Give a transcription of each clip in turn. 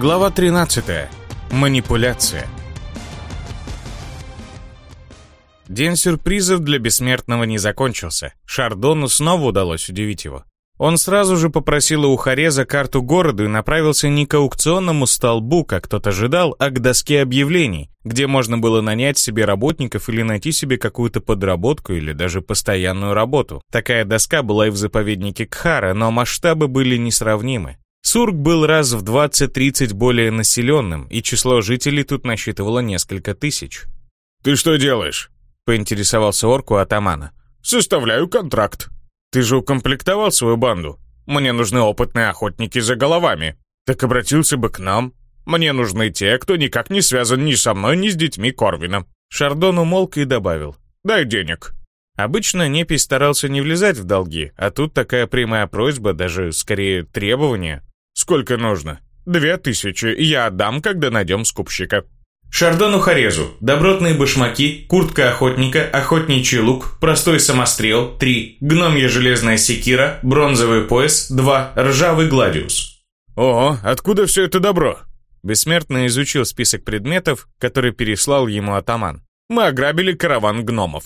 Глава 13. Манипуляция. День сюрпризов для бессмертного не закончился. Шардону снова удалось удивить его. Он сразу же попросил у Хареза карту города и направился не к аукционному столбу, как тот ожидал, а к доске объявлений, где можно было нанять себе работников или найти себе какую-то подработку или даже постоянную работу. Такая доска была и в заповеднике Кхара, но масштабы были несравнимы. Сург был раз в 20-30 более населенным, и число жителей тут насчитывало несколько тысяч. «Ты что делаешь?» — поинтересовался орку атамана. «Составляю контракт». «Ты же укомплектовал свою банду. Мне нужны опытные охотники за головами. Так обратился бы к нам. Мне нужны те, кто никак не связан ни со мной, ни с детьми Корвина». Шардон умолк и добавил. «Дай денег». Обычно Непись старался не влезать в долги, а тут такая прямая просьба, даже скорее требование. «Сколько нужно?» «Две тысячи. Я отдам, когда найдем скупщика». Шардону Харезу. Добротные башмаки, куртка охотника, охотничий лук, простой самострел, 3, гномья железная секира, бронзовый пояс, 2, ржавый гладиус. Ого, откуда все это добро? Бессмертно изучил список предметов, который переслал ему атаман. Мы ограбили караван гномов.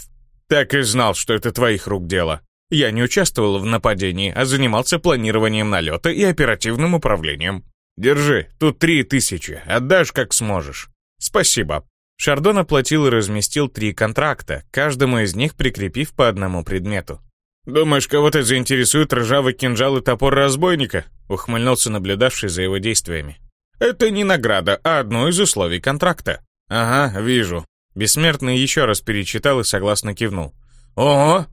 Так и знал, что это твоих рук дело. Я не участвовал в нападении, а занимался планированием налета и оперативным управлением. Держи, тут три тысячи, отдашь как сможешь. Спасибо. Шардон оплатил и разместил три контракта, каждому из них прикрепив по одному предмету. «Думаешь, кого-то заинтересует ржавый кинжал и топор разбойника?» ухмыльнулся наблюдавший за его действиями. «Это не награда, а одно из условий контракта». «Ага, вижу». Бессмертный еще раз перечитал и согласно кивнул. «Ого!»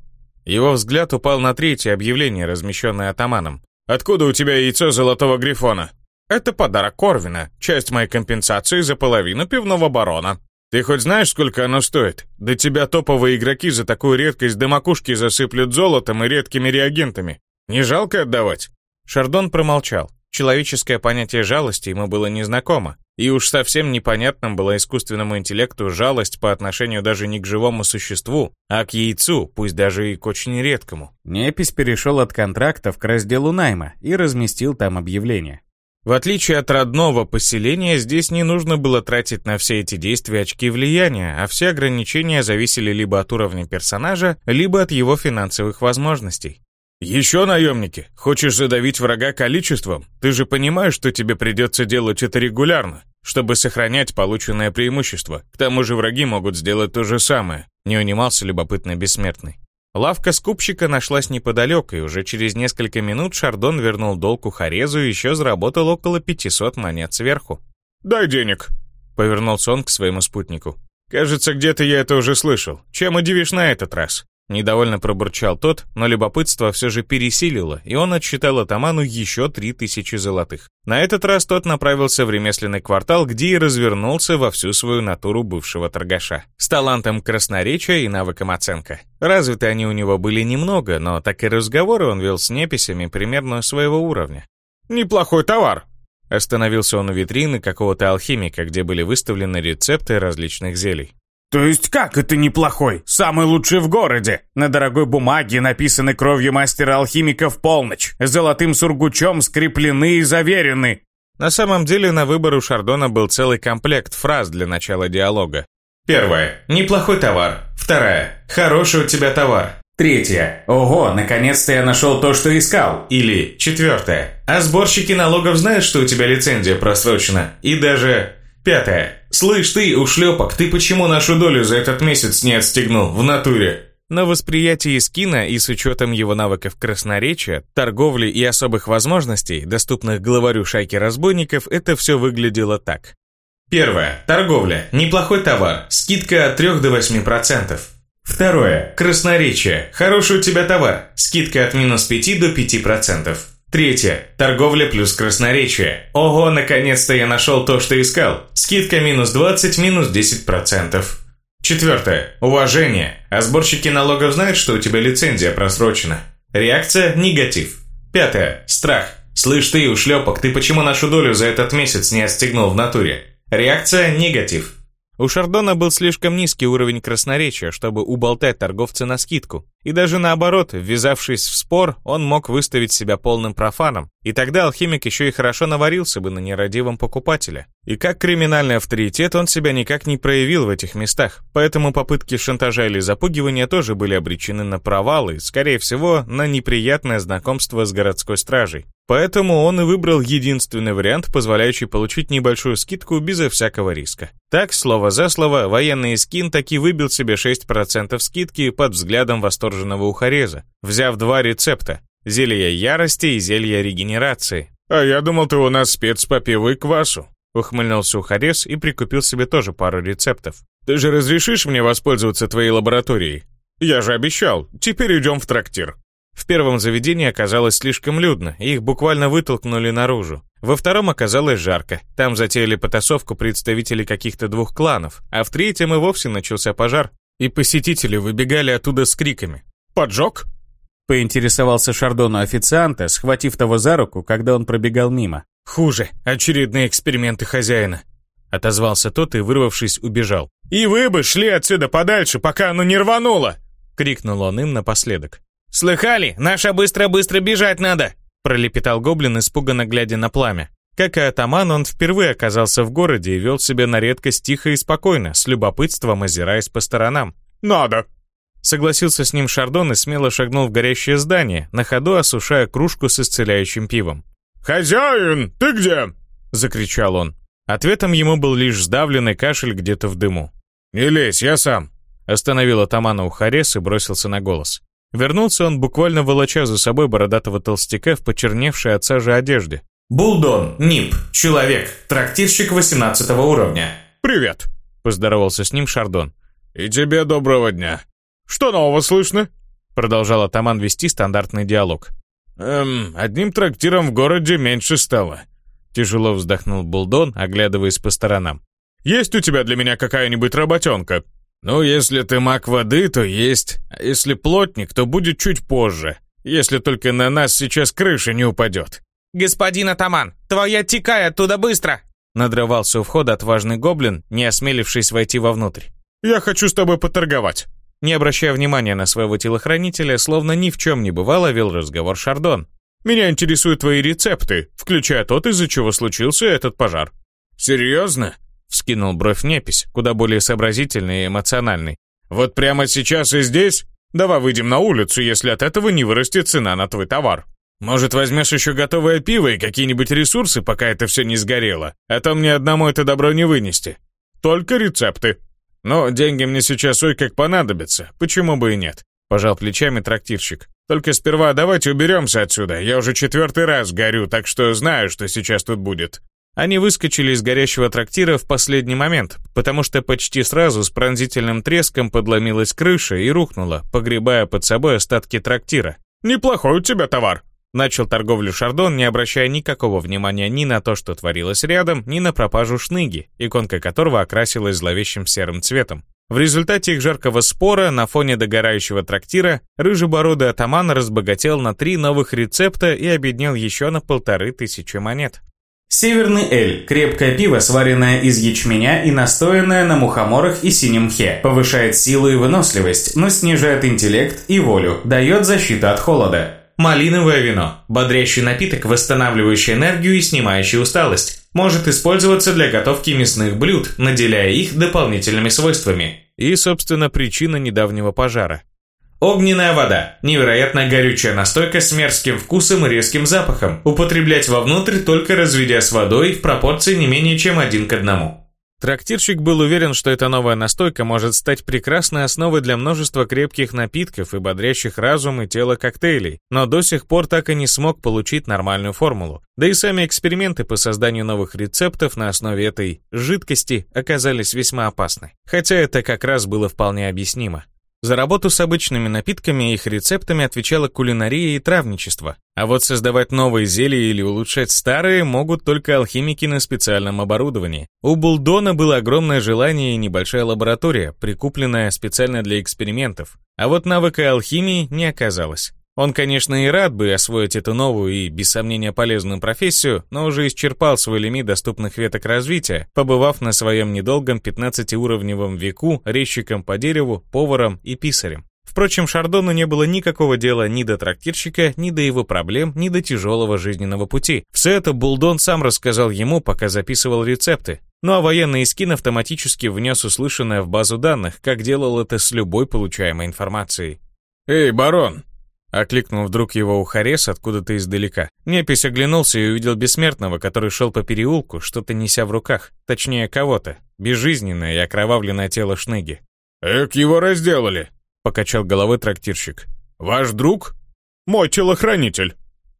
Его взгляд упал на третье объявление, размещенное атаманом. «Откуда у тебя яйцо золотого грифона?» Это подарок Корвина, часть моей компенсации за половину пивного барона. Ты хоть знаешь, сколько оно стоит? Да тебя топовые игроки за такую редкость до макушки засыплют золотом и редкими реагентами. Не жалко отдавать?» Шардон промолчал. Человеческое понятие жалости ему было незнакомо, и уж совсем непонятным была искусственному интеллекту жалость по отношению даже не к живому существу, а к яйцу, пусть даже и к очень редкому. Непись перешел от контрактов к разделу найма и разместил там объявление. В отличие от родного поселения, здесь не нужно было тратить на все эти действия очки влияния, а все ограничения зависели либо от уровня персонажа, либо от его финансовых возможностей. «Еще наемники? Хочешь задавить врага количеством? Ты же понимаешь, что тебе придется делать это регулярно, чтобы сохранять полученное преимущество. К тому же враги могут сделать то же самое», — не унимался любопытный бессмертный. Лавка скупщика нашлась неподалеку, и уже через несколько минут Шардон вернул долг Харезу и еще заработал около 500 монет сверху. «Дай денег», — повернулся он к своему спутнику. «Кажется, где-то я это уже слышал. Чем удивишь на этот раз?» Недовольно пробурчал тот, но любопытство все же пересилило, и он отсчитал атаману еще три тысячи золотых. На этот раз тот направился в ремесленный квартал, где и развернулся во всю свою натуру бывшего торгаша. С талантом красноречия и навыком оценка. Развиты они у него были немного, но так и разговоры он вел с неписями примерно своего уровня. «Неплохой товар», Остановился он у витрины какого-то алхимика, где были выставлены рецепты различных зелий. «То есть как это неплохой? Самый лучший в городе! На дорогой бумаге написаны кровью мастера-алхимика в полночь, золотым сургучом скреплены и заверены!» На самом деле на выбор у Шардона был целый комплект фраз для начала диалога. Первое. Неплохой товар. Вторая. Хороший у тебя товар. Третье. Ого, наконец-то я нашел то, что искал. Или четвертое. А сборщики налогов знают, что у тебя лицензия просрочена. И даже Пятое. «Слышь ты, ушлепок, ты почему нашу долю за этот месяц не отстегнул в натуре?» На восприятии скина и с учетом его навыков красноречия, торговли и особых возможностей, доступных главарю шайки разбойников, это все выглядело так. Первое. Торговля. Неплохой товар. Скидка от 3 до 8%. Второе. Красноречие. Хороший у тебя товар. Скидка от минус 5 до 5%. Третье. Торговля плюс красноречие. Ого, наконец-то я нашел то, что искал. Скидка минус 20, минус 10%. Четвертое. Уважение. А сборщики налогов знают, что у тебя лицензия просрочена. Реакция – негатив. Пятое. Страх. Слышь ты, ушлепок, ты почему нашу долю за этот месяц не отстегнул в натуре? Реакция – негатив. У Шардона был слишком низкий уровень красноречия, чтобы уболтать торговца на скидку, И даже наоборот, ввязавшись в спор, он мог выставить себя полным профаном. И тогда алхимик еще и хорошо наварился бы на нерадивом покупателе. И как криминальный авторитет он себя никак не проявил в этих местах. Поэтому попытки шантажа или запугивания тоже были обречены на провалы, скорее всего, на неприятное знакомство с городской стражей. Поэтому он и выбрал единственный вариант, позволяющий получить небольшую скидку безо всякого риска. Так, слово за слово, военный скин таки выбил себе 6% скидки под взглядом восторженного ухареза, взяв два рецепта – зелье ярости и зелье регенерации. «А я думал, ты у нас спец по пиву и квасу», – ухмыльнулся ухарез и прикупил себе тоже пару рецептов. «Ты же разрешишь мне воспользоваться твоей лабораторией? Я же обещал, теперь идем в трактир». В первом заведении оказалось слишком людно, их буквально вытолкнули наружу. Во втором оказалось жарко, там затеяли потасовку представителей каких-то двух кланов, а в третьем и вовсе начался пожар, и посетители выбегали оттуда с криками. «Поджог?» Поинтересовался Шардону официанта, схватив того за руку, когда он пробегал мимо. «Хуже, очередные эксперименты хозяина», отозвался тот и, вырвавшись, убежал. «И вы бы шли отсюда подальше, пока оно не рвануло!» крикнул он им напоследок. «Слыхали? Наша быстро-быстро бежать надо!» пролепетал гоблин, испуганно глядя на пламя. Как и атаман, он впервые оказался в городе и вел себя на редкость тихо и спокойно, с любопытством озираясь по сторонам. «Надо!» Согласился с ним Шардон и смело шагнул в горящее здание, на ходу осушая кружку с исцеляющим пивом. «Хозяин, ты где?» — закричал он. Ответом ему был лишь сдавленный кашель где-то в дыму. «Не лезь, я сам!» Остановил атамана Ухарес и бросился на голос. Вернулся он, буквально волоча за собой бородатого толстяка в почерневшей от сажи одежде. «Булдон, НИП, человек, трактирщик 18 уровня». «Привет», — поздоровался с ним Шардон. «И тебе доброго дня. Что нового слышно?» Продолжал атаман вести стандартный диалог. «Эм, одним трактиром в городе меньше стало». Тяжело вздохнул Булдон, оглядываясь по сторонам. «Есть у тебя для меня какая-нибудь работенка?» «Ну, если ты маг воды, то есть, а если плотник, то будет чуть позже, если только на нас сейчас крыша не упадет». «Господин атаман, твоя текай оттуда быстро!» Надрывался у входа отважный гоблин, не осмелившись войти вовнутрь. «Я хочу с тобой поторговать». Не обращая внимания на своего телохранителя, словно ни в чем не бывало, вел разговор Шардон. «Меня интересуют твои рецепты, включая тот, из-за чего случился этот пожар». «Серьезно?» Вскинул бровь непись, куда более сообразительный и эмоциональный. «Вот прямо сейчас и здесь? Давай выйдем на улицу, если от этого не вырастет цена на твой товар. Может, возьмешь еще готовое пиво и какие-нибудь ресурсы, пока это все не сгорело? А то мне одному это добро не вынести. Только рецепты. Но деньги мне сейчас ой как понадобятся, почему бы и нет?» Пожал плечами трактирщик. «Только сперва давайте уберемся отсюда, я уже четвертый раз горю, так что знаю, что сейчас тут будет». Они выскочили из горящего трактира в последний момент, потому что почти сразу с пронзительным треском подломилась крыша и рухнула, погребая под собой остатки трактира. «Неплохой у тебя товар», Начал торговлю Шардон, не обращая никакого внимания ни на то, что творилось рядом, ни на пропажу шныги, иконка которого окрасилась зловещим серым цветом. В результате их жаркого спора на фоне догорающего трактира рыжебородый атаман разбогател на три новых рецепта и обеднел еще на полторы тысячи монет. Северный Эль – крепкое пиво, сваренное из ячменя и настоянное на мухоморах и синем мхе. Повышает силу и выносливость, но снижает интеллект и волю, дает защиту от холода. Малиновое вино – бодрящий напиток, восстанавливающий энергию и снимающий усталость. Может использоваться для готовки мясных блюд, наделяя их дополнительными свойствами. И, собственно, причина недавнего пожара. Огненная вода. Невероятно горючая настойка с мерзким вкусом и резким запахом. Употреблять вовнутрь, только разведя с водой в пропорции не менее чем один к одному. Трактирщик был уверен, что эта новая настойка может стать прекрасной основой для множества крепких напитков и бодрящих разум и тело коктейлей, но до сих пор так и не смог получить нормальную формулу. Да и сами эксперименты по созданию новых рецептов на основе этой жидкости оказались весьма опасны. Хотя это как раз было вполне объяснимо. За работу с обычными напитками и их рецептами отвечала кулинария и травничество. А вот создавать новые зелья или улучшать старые могут только алхимики на специальном оборудовании. У Булдона было огромное желание и небольшая лаборатория, прикупленная специально для экспериментов. А вот навыка алхимии не оказалось. Он, конечно, и рад бы освоить эту новую и, без сомнения, полезную профессию, но уже исчерпал свой лимит доступных веток развития, побывав на своем недолгом 15-уровневом веку резчиком по дереву, поваром и писарем. Впрочем, Шардону не было никакого дела ни до трактирщика, ни до его проблем, ни до тяжелого жизненного пути. Все это Булдон сам рассказал ему, пока записывал рецепты. Ну а военный скин автоматически внес услышанное в базу данных, как делал это с любой получаемой информацией. «Эй, барон!» Окликнул вдруг его Ухарес откуда-то издалека. Непись оглянулся и увидел бессмертного, который шел по переулку, что-то неся в руках. Точнее, кого-то. Безжизненное и окровавленное тело Шныги. «Эк, его разделали!» — покачал головой трактирщик. «Ваш друг?» «Мой телохранитель!»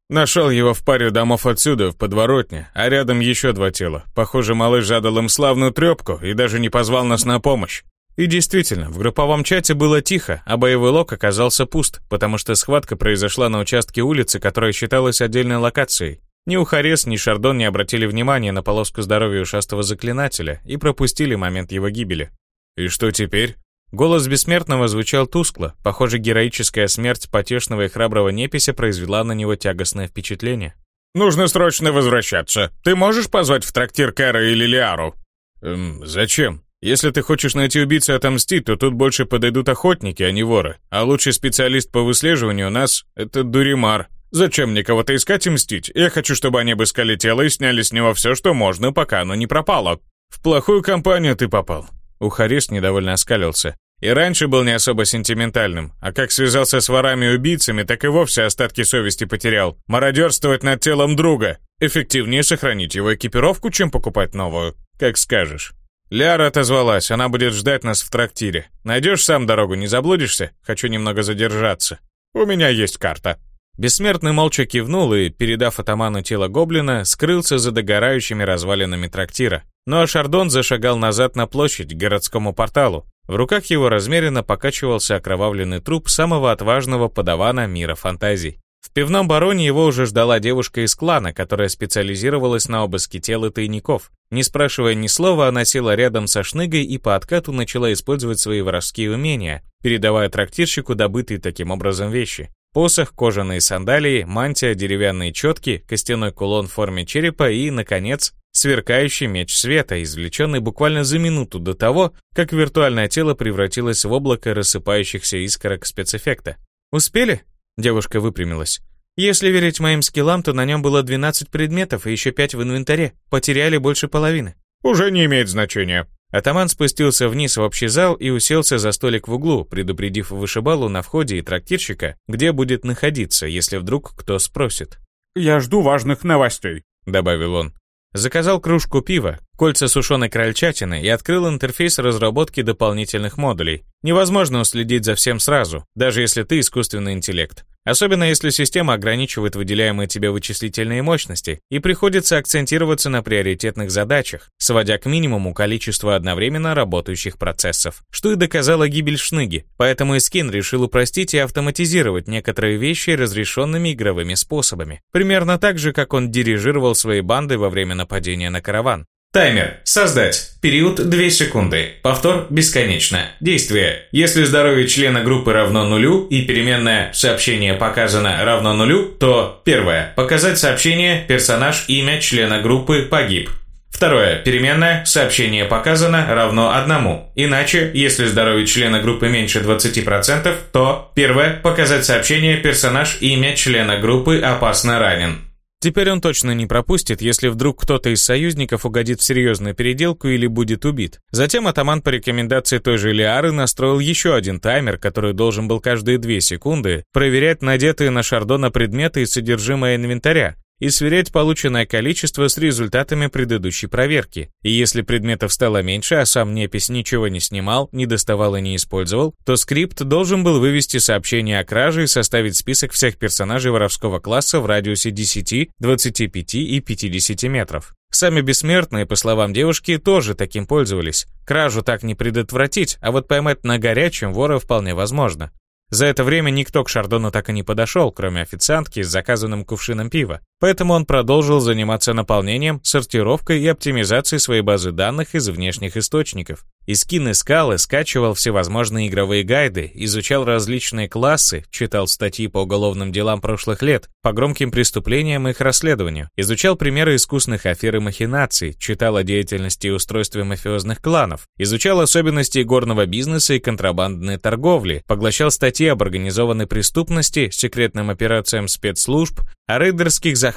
Нашел его в паре домов отсюда, в подворотне, а рядом еще два тела. Похоже, малыш задал им славную трепку и даже не позвал нас на помощь. И действительно, в групповом чате было тихо, а боевой лог оказался пуст, потому что схватка произошла на участке улицы, которая считалась отдельной локацией. Ни Ухарес, ни Шардон не обратили внимания на полоску здоровья ушастого заклинателя и пропустили момент его гибели. «И что теперь?» Голос бессмертного звучал тускло. Похоже, героическая смерть потешного и храброго непися произвела на него тягостное впечатление. «Нужно срочно возвращаться. Ты можешь позвать в трактир Кэра или Лиару?» «Эм, зачем?» Если ты хочешь найти убийцу и отомстить, то тут больше подойдут охотники, а не воры. А лучший специалист по выслеживанию у нас — это Дуримар. Зачем мне кого-то искать и мстить? Я хочу, чтобы они обыскали тело и сняли с него все, что можно, пока оно не пропало. В плохую компанию ты попал. Ухарис недовольно оскалился. И раньше был не особо сентиментальным, а как связался с ворами и убийцами, так и вовсе остатки совести потерял. Мародерствовать над телом друга. Эффективнее сохранить его экипировку, чем покупать новую. Как скажешь. Ляра отозвалась, она будет ждать нас в трактире. Найдешь сам дорогу, не заблудишься? Хочу немного задержаться. У меня есть карта». Бессмертный молча кивнул и, передав атаману тело гоблина, скрылся за догорающими развалинами трактира. Ну а Шардон зашагал назад на площадь к городскому порталу. В руках его размеренно покачивался окровавленный труп самого отважного подавана мира фантазий. В пивном бароне его уже ждала девушка из клана, которая специализировалась на обыске тел тайников. Не спрашивая ни слова, она села рядом со шныгой и по откату начала использовать свои воровские умения, передавая трактирщику добытые таким образом вещи. Посох, кожаные сандалии, мантия, деревянные четки, костяной кулон в форме черепа и, наконец, сверкающий меч света, извлеченный буквально за минуту до того, как виртуальное тело превратилось в облако рассыпающихся искорок спецэффекта. «Успели?» Девушка выпрямилась. Если верить моим скиллам, то на нем было 12 предметов и еще 5 в инвентаре. Потеряли больше половины. Уже не имеет значения. Атаман спустился вниз в общий зал и уселся за столик в углу, предупредив вышибалу на входе и трактирщика, где будет находиться, если вдруг кто спросит. «Я жду важных новостей», — добавил он. Заказал кружку пива, кольца сушеной крольчатины и открыл интерфейс разработки дополнительных модулей. Невозможно уследить за всем сразу, даже если ты искусственный интеллект. Особенно если система ограничивает выделяемые тебе вычислительные мощности и приходится акцентироваться на приоритетных задачах, сводя к минимуму количество одновременно работающих процессов, что и доказала гибель Шныги. Поэтому Искин решил упростить и автоматизировать некоторые вещи разрешенными игровыми способами. Примерно так же, как он дирижировал свои банды во время нападения на караван. Таймер. Создать. Период 2 секунды. Повтор бесконечно. Действие. Если здоровье члена группы равно нулю и переменное «сообщение показано» равно нулю, то первое. Показать сообщение «персонаж имя члена группы погиб». Второе. Переменное «сообщение показано» равно одному. Иначе, если здоровье члена группы меньше 20%, то первое. Показать сообщение «персонаж имя члена группы опасно ранен». Теперь он точно не пропустит, если вдруг кто-то из союзников угодит в серьезную переделку или будет убит. Затем атаман по рекомендации той же Лиары настроил еще один таймер, который должен был каждые две секунды проверять надетые на Шардона предметы и содержимое инвентаря, и сверять полученное количество с результатами предыдущей проверки. И если предметов стало меньше, а сам непись ничего не снимал, не доставал и не использовал, то скрипт должен был вывести сообщение о краже и составить список всех персонажей воровского класса в радиусе 10, 25 и 50 метров. Сами бессмертные, по словам девушки, тоже таким пользовались. Кражу так не предотвратить, а вот поймать на горячем вора вполне возможно. За это время никто к Шардону так и не подошел, кроме официантки с заказанным кувшином пива. Поэтому он продолжил заниматься наполнением, сортировкой и оптимизацией своей базы данных из внешних источников. Искин искал и скачивал всевозможные игровые гайды, изучал различные классы, читал статьи по уголовным делам прошлых лет, по громким преступлениям и их расследованию, изучал примеры искусных афер и махинаций, читал о деятельности и устройстве мафиозных кланов, изучал особенности горного бизнеса и контрабандной торговли, поглощал статьи об организованной преступности, секретным операциям спецслужб, о рейдерских захватах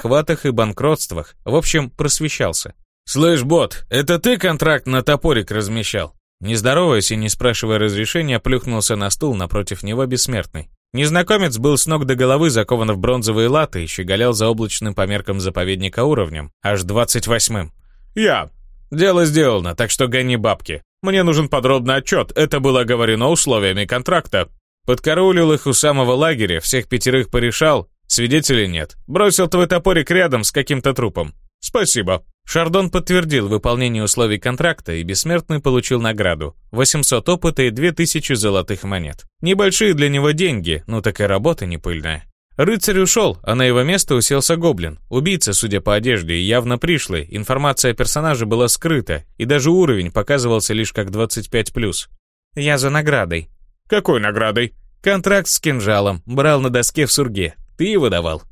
и банкротствах, в общем, просвещался. «Слышь, бот, это ты контракт на топорик размещал?» Не здороваясь и не спрашивая разрешения, плюхнулся на стул напротив него бессмертный. Незнакомец был с ног до головы закован в бронзовые латы и щеголял за облачным по меркам заповедника уровнем, аж двадцать восьмым. «Я. Дело сделано, так что гони бабки. Мне нужен подробный отчет, это было оговорено условиями контракта». Подкараулил их у самого лагеря, всех пятерых порешал, свидетелей нет. Бросил твой топорик рядом с каким-то трупом. «Спасибо». Шардон подтвердил выполнение условий контракта, и Бессмертный получил награду – 800 опыта и 2000 золотых монет. Небольшие для него деньги, но так и работа не пыльная. Рыцарь ушел, а на его место уселся гоблин. Убийца, судя по одежде, явно пришлый, информация о персонаже была скрыта, и даже уровень показывался лишь как 25+. «Я за наградой». «Какой наградой?» «Контракт с кинжалом. Брал на доске в сурге. Ты его давал?»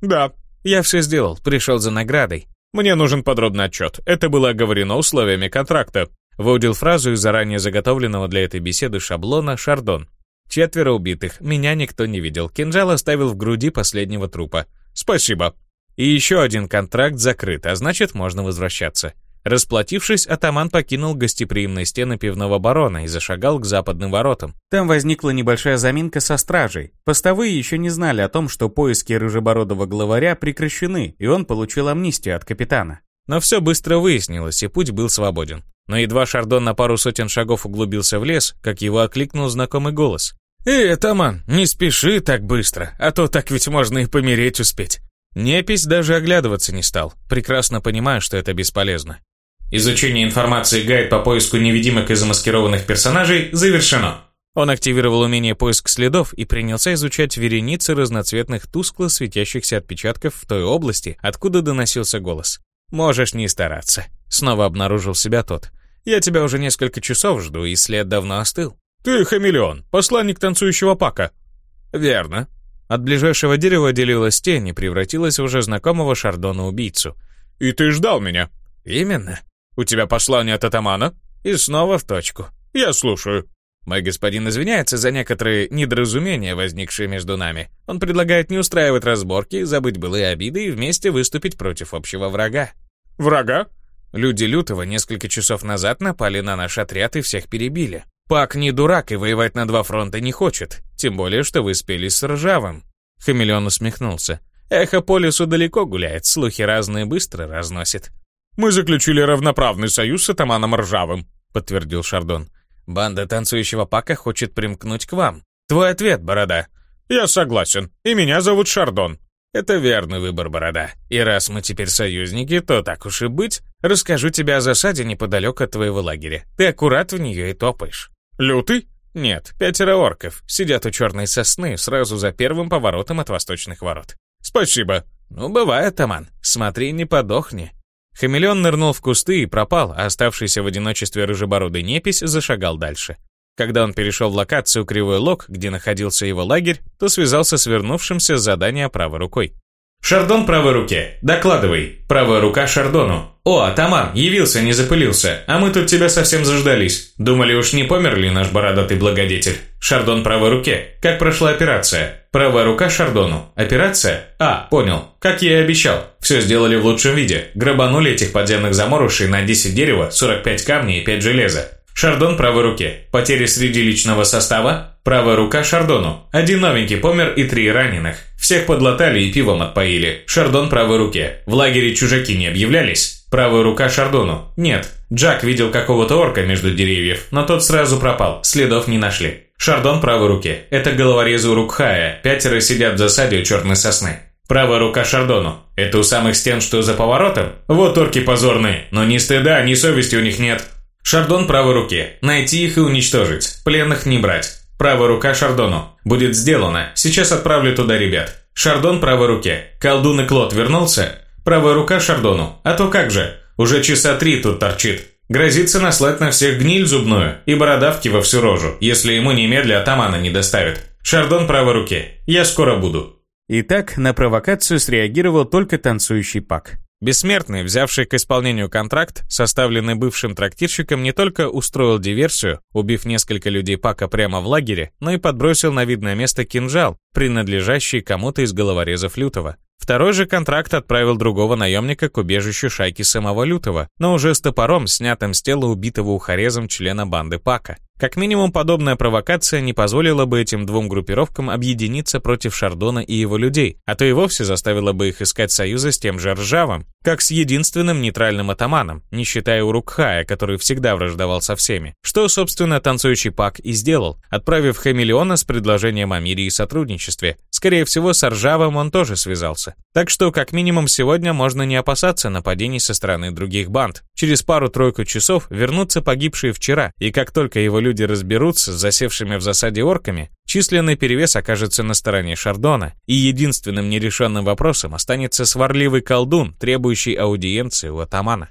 «Да». «Я все сделал. Пришел за наградой. Мне нужен подробный отчет. Это было оговорено условиями контракта. Выудил фразу из заранее заготовленного для этой беседы шаблона «Шардон». Четверо убитых. Меня никто не видел. Кинжал оставил в груди последнего трупа. Спасибо. И еще один контракт закрыт, а значит, можно возвращаться. Расплатившись, атаман покинул гостеприимные стены пивного барона и зашагал к западным воротам. Там возникла небольшая заминка со стражей. Постовые еще не знали о том, что поиски рыжебородого главаря прекращены, и он получил амнистию от капитана. Но все быстро выяснилось, и путь был свободен. Но едва Шардон на пару сотен шагов углубился в лес, как его окликнул знакомый голос. «Эй, атаман, не спеши так быстро, а то так ведь можно и помереть успеть». Непись даже оглядываться не стал, прекрасно понимая, что это бесполезно. Изучение информации гайд по поиску невидимых и замаскированных персонажей завершено. Он активировал умение поиск следов и принялся изучать вереницы разноцветных тускло светящихся отпечатков в той области, откуда доносился голос. «Можешь не стараться», — снова обнаружил себя тот. «Я тебя уже несколько часов жду, и след давно остыл». «Ты хамелеон, посланник танцующего пака». «Верно». От ближайшего дерева делилась тень и превратилась в уже знакомого Шардона-убийцу. «И ты ждал меня?» «Именно. У тебя послание от атамана?» И снова в точку. «Я слушаю». Мой господин извиняется за некоторые недоразумения, возникшие между нами. Он предлагает не устраивать разборки, забыть былые обиды и вместе выступить против общего врага. Врага? Люди Лютого несколько часов назад напали на наш отряд и всех перебили. Пак не дурак и воевать на два фронта не хочет, тем более, что вы спелись с Ржавым. Хамелеон усмехнулся. Эхо по лесу далеко гуляет, слухи разные быстро разносит. «Мы заключили равноправный союз с атаманом Ржавым», — подтвердил Шардон. «Банда танцующего Пака хочет примкнуть к вам. Твой ответ, Борода». «Я согласен. И меня зовут Шардон». «Это верный выбор, Борода. И раз мы теперь союзники, то так уж и быть. Расскажу тебе о засаде неподалеку от твоего лагеря. Ты аккурат в нее и топаешь». «Лютый?» «Нет, пятеро орков. Сидят у черной сосны, сразу за первым поворотом от восточных ворот». «Спасибо». «Ну, бывает, Таман. Смотри, не подохни». Хамелеон нырнул в кусты и пропал, а оставшийся в одиночестве рыжебородый непись зашагал дальше. Когда он перешел в локацию Кривой Лог, где находился его лагерь, то связался с вернувшимся с задания правой рукой. «Шардон правой руке. Докладывай. Правая рука Шардону. О, атаман, явился, не запылился. А мы тут тебя совсем заждались. Думали, уж не помер ли наш бородатый благодетель? Шардон правой руке. Как прошла операция? Правая рука Шардону. Операция? А, понял. Как я и обещал. Все сделали в лучшем виде. Грабанули этих подземных заморушей на 10 дерева, 45 камней и 5 железа. Шардон правой руке. Потери среди личного состава? Правая рука Шардону. Один новенький помер и три раненых. Всех подлатали и пивом отпоили. Шардон правой руке. В лагере чужаки не объявлялись? Правая рука Шардону. Нет. Джак видел какого-то орка между деревьев, но тот сразу пропал, следов не нашли. Шардон правой руке. Это головорезы Урукхая. Пятеро сидят в засаде у черной сосны. Правая рука Шардону. Это у самых стен, что за поворотом? Вот орки позорные, но ни стыда, ни совести у них нет. Шардон правой руке. Найти их и уничтожить. Пленных не брать. Правая рука Шардону. Будет сделано. Сейчас отправлю туда ребят. Шардон правой руке. Колдун и Клод вернулся? Правая рука Шардону. А то как же? Уже часа три тут торчит. Грозится наслать на всех гниль зубную и бородавки во всю рожу, если ему немедля атамана не доставят. Шардон правой руке. Я скоро буду. Итак, на провокацию среагировал только танцующий Пак. Бессмертный, взявший к исполнению контракт, составленный бывшим трактирщиком, не только устроил диверсию, убив несколько людей Пака прямо в лагере, но и подбросил на видное место кинжал, принадлежащий кому-то из головорезов Лютого. Второй же контракт отправил другого наемника к убежищу шайки самого Лютого, но уже с топором, снятым с тела убитого ухарезом члена банды Пака. Как минимум, подобная провокация не позволила бы этим двум группировкам объединиться против Шардона и его людей, а то и вовсе заставила бы их искать союза с тем же Ржавом, как с единственным нейтральным атаманом, не считая Урукхая, который всегда враждовал со всеми. Что, собственно, танцующий Пак и сделал, отправив Хамелеона с предложением о мире и сотрудничестве. Скорее всего, с Ржавым он тоже связался. Так что, как минимум, сегодня можно не опасаться нападений со стороны других банд. Через пару-тройку часов вернутся погибшие вчера, и как только его люди разберутся с засевшими в засаде орками, численный перевес окажется на стороне Шардона, и единственным нерешенным вопросом останется сварливый колдун, требующий аудиенции у атамана.